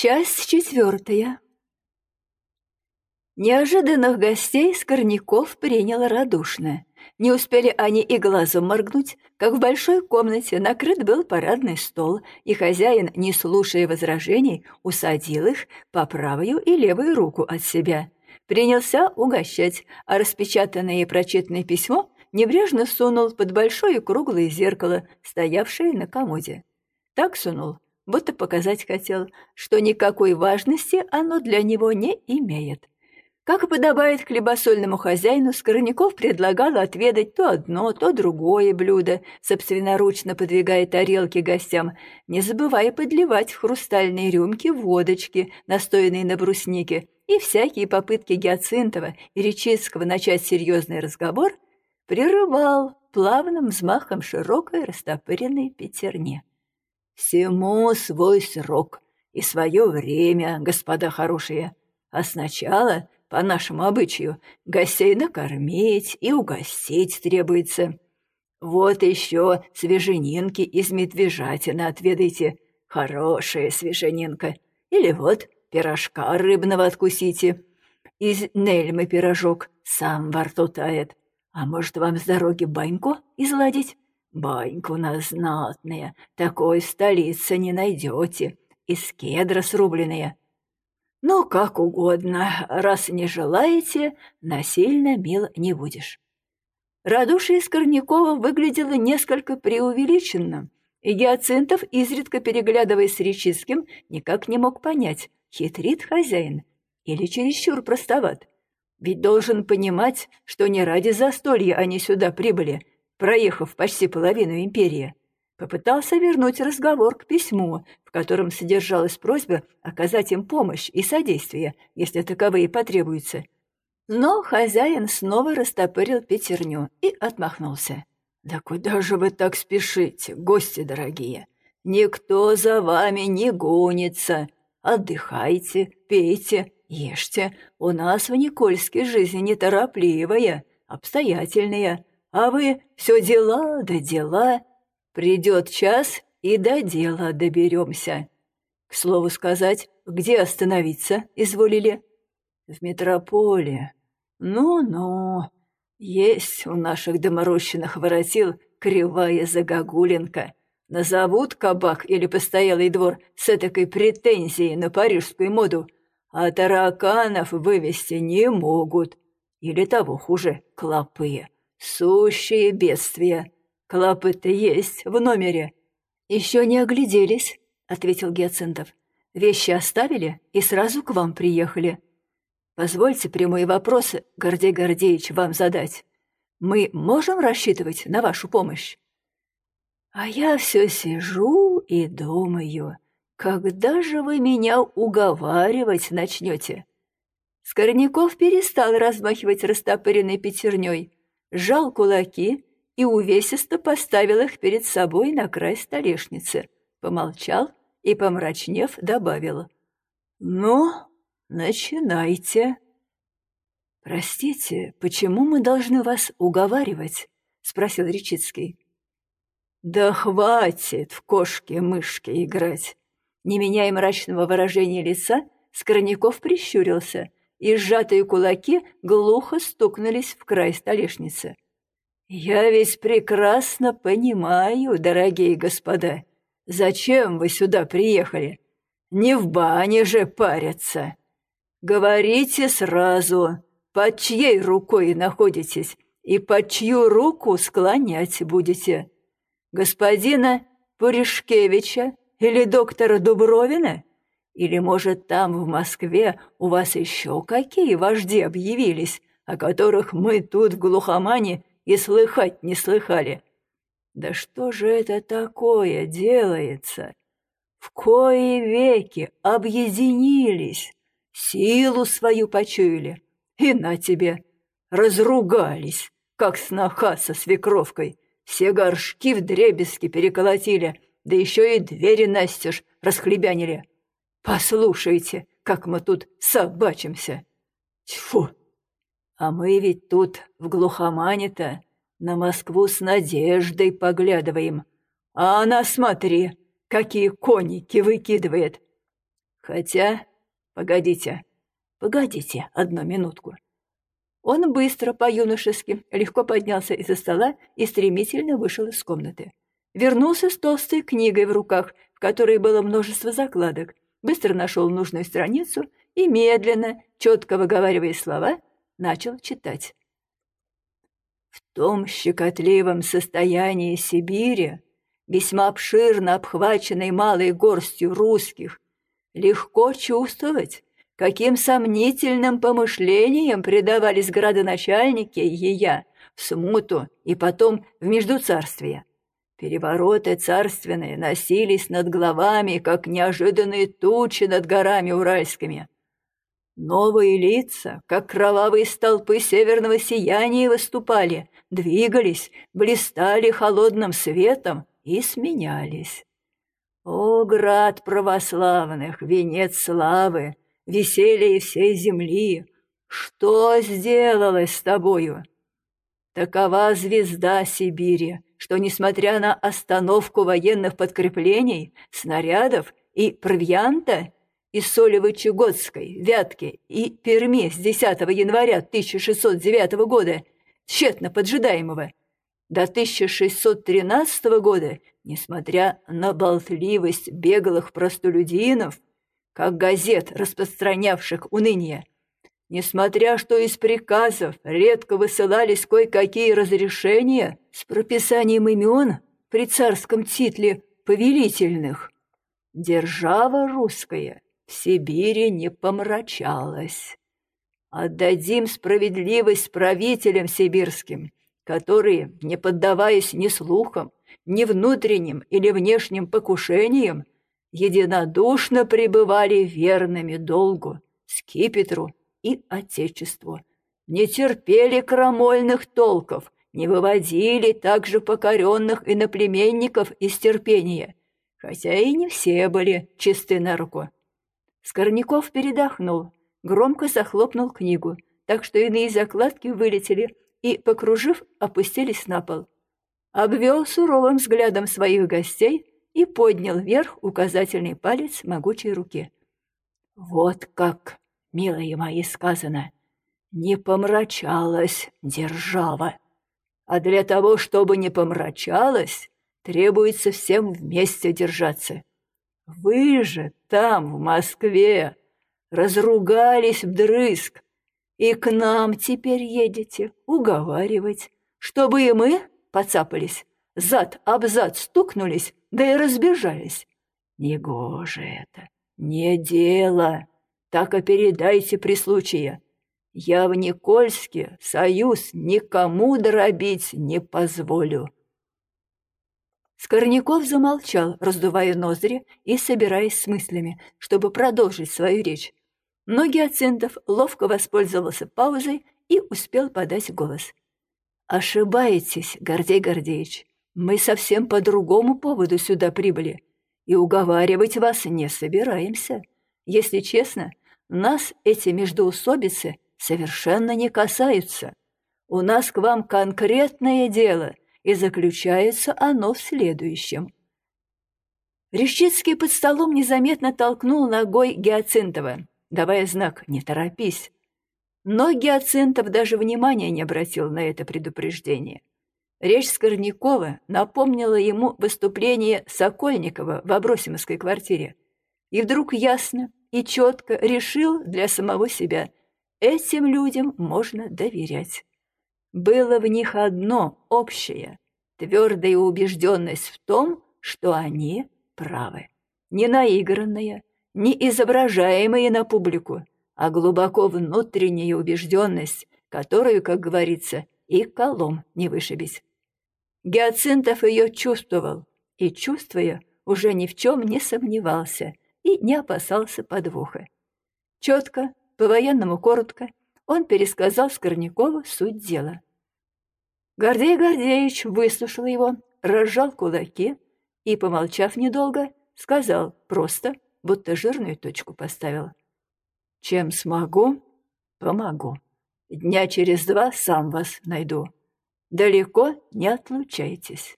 Часть четвертая. Неожиданных гостей Скорняков принял радушно. Не успели они и глазом моргнуть, как в большой комнате накрыт был парадный стол, и хозяин, не слушая возражений, усадил их по правую и левую руку от себя. Принялся угощать, а распечатанное и прочитанное письмо небрежно сунул под большое круглое зеркало, стоявшее на комоде. Так сунул, будто показать хотел, что никакой важности оно для него не имеет. Как и подобает хлебосольному хозяину, Скорняков предлагал отведать то одно, то другое блюдо, собственноручно подвигая тарелки гостям, не забывая подливать в хрустальные рюмки водочки, настоянные на бруснике, и всякие попытки Гиацинтова и Речицкого начать серьезный разговор прерывал плавным взмахом широкой растопыренной пятерни. Всему свой срок и свое время, господа хорошие. А сначала, по нашему обычаю, гостей накормить и угостить требуется. Вот еще свеженинки из медвежатины отведайте. Хорошая свеженинка. Или вот пирожка рыбного откусите. Из нельмы пирожок сам во рту тает. А может, вам с дороги баньку изладить? Банька у нас знатная, такой столицы не найдете, из кедра срубленная. Ну, как угодно, раз не желаете, насильно мил не будешь. Радушие Скорнякова выглядело несколько преувеличенным, и Гиацинтов, изредка переглядываясь с Речицким, никак не мог понять, хитрит хозяин или чересчур простоват. Ведь должен понимать, что не ради застолья они сюда прибыли, проехав почти половину империи, попытался вернуть разговор к письму, в котором содержалась просьба оказать им помощь и содействие, если таковые потребуются. Но хозяин снова растопырил пятерню и отмахнулся. «Да куда же вы так спешите, гости дорогие? Никто за вами не гонится. Отдыхайте, пейте, ешьте. У нас в Никольске жизнь неторопливая, обстоятельная, а вы все дела да дела. Придет час, и до дела доберемся. К слову сказать, где остановиться изволили? В метрополе. Ну-ну, есть у наших доморощенных воротил кривая загогулинка. Назовут кабак или постоялый двор с этакой претензией на парижскую моду, а тараканов вывести не могут. Или того хуже, клопы. Сущие бедствия. Клопы-то есть в номере. Еще не огляделись, ответил Геоцентов. Вещи оставили и сразу к вам приехали. Позвольте прямые вопросы, Гордей Гордеевич, вам задать. Мы можем рассчитывать на вашу помощь? А я все сижу и думаю, когда же вы меня уговаривать начнете? Скорняков перестал размахивать растопыренной пятерней, сжал кулаки и увесисто поставил их перед собой на край столешницы, помолчал и, помрачнев, добавил. «Ну, начинайте». «Простите, почему мы должны вас уговаривать?» — спросил Речицкий. «Да хватит в кошки-мышки играть!» Не меняя мрачного выражения лица, Скорняков прищурился — и сжатые кулаки глухо стукнулись в край столешницы. «Я ведь прекрасно понимаю, дорогие господа, зачем вы сюда приехали? Не в бане же парятся. Говорите сразу, под чьей рукой находитесь и под чью руку склонять будете? Господина Пуришкевича или доктора Дубровина?» Или, может, там, в Москве, у вас еще какие вожди объявились, о которых мы тут, в глухомане, и слыхать не слыхали? Да что же это такое делается? В кои веки объединились, силу свою почуяли, и на тебе разругались, как сноха со свекровкой, все горшки в дребезги переколотили, да еще и двери настежь расхлебянили. Послушайте, как мы тут собачимся. Тьфу! А мы ведь тут, в глухомане-то, на Москву с надеждой поглядываем. А она, смотри, какие коники выкидывает. Хотя... Погодите, погодите одну минутку. Он быстро, по-юношески, легко поднялся из-за стола и стремительно вышел из комнаты. Вернулся с толстой книгой в руках, в которой было множество закладок, быстро нашел нужную страницу и медленно, четко выговаривая слова, начал читать. В том щекотливом состоянии Сибири, весьма обширно обхваченной малой горстью русских, легко чувствовать, каким сомнительным помышлениям предавались градоначальники ее в смуту и потом в междуцарствие. Перевороты царственные носились над головами, как неожиданные тучи над горами уральскими. Новые лица, как кровавые столпы северного сияния, выступали, двигались, блистали холодным светом и сменялись. О, град православных, венец славы, веселье всей земли! Что сделалось с тобою? Такова звезда Сибири, что, несмотря на остановку военных подкреплений, снарядов и провианта из Солево-Чегодской, Вятки и Перми с 10 января 1609 года, тщетно поджидаемого, до 1613 года, несмотря на болтливость беглых простолюдинов, как газет, распространявших уныние, несмотря что из приказов редко высылались кое-какие разрешения с прописанием имен при царском титле повелительных, держава русская в Сибири не помрачалась. Отдадим справедливость правителям сибирским, которые, не поддаваясь ни слухам, ни внутренним или внешним покушениям, единодушно пребывали верными долгу, скипетру и отечеству, не терпели крамольных толков, не выводили также покоренных иноплеменников из терпения, хотя и не все были чисты на руку. Скорняков передохнул, громко захлопнул книгу, так что иные закладки вылетели и, покружив, опустились на пол. Обвел суровым взглядом своих гостей и поднял вверх указательный палец могучей руки. «Вот как, милые мои, сказано, не помрачалась держава. А для того, чтобы не помрачалась, требуется всем вместе держаться. Вы же там, в Москве, разругались вдрызг, и к нам теперь едете уговаривать, чтобы и мы поцапались, зад об зад стукнулись, да и разбежались. Негоже это, не дело, так и передайте при случае. Я в Никольске союз никому дробить не позволю. Скорняков замолчал, раздувая ноздри и собираясь с мыслями, чтобы продолжить свою речь. Но Геоцентов ловко воспользовался паузой и успел подать голос. «Ошибаетесь, Гордей Гордеевич. Мы совсем по другому поводу сюда прибыли, и уговаривать вас не собираемся. Если честно, нас эти междоусобицы совершенно не касаются. У нас к вам конкретное дело — и заключается оно в следующем. Рещицкий под столом незаметно толкнул ногой Гиацинтова, давая знак «не торопись». Но Гиацинтов даже внимания не обратил на это предупреждение. Речь Скорнякова напомнила ему выступление Сокольникова в Абросимовской квартире. И вдруг ясно и четко решил для самого себя – этим людям можно доверять. Было в них одно общее — твердая убежденность в том, что они правы. Не наигранная, не изображаемая на публику, а глубоко внутренняя убежденность, которую, как говорится, и колом не вышибись. Геоцинтов ее чувствовал, и, чувствуя, уже ни в чем не сомневался и не опасался подвоха. Четко, по-военному коротко, он пересказал Скорнякову суть дела. Гордей Гордеевич выслушал его, разжал кулаки и, помолчав недолго, сказал просто, будто жирную точку поставил. «Чем смогу, помогу. Дня через два сам вас найду. Далеко не отлучайтесь».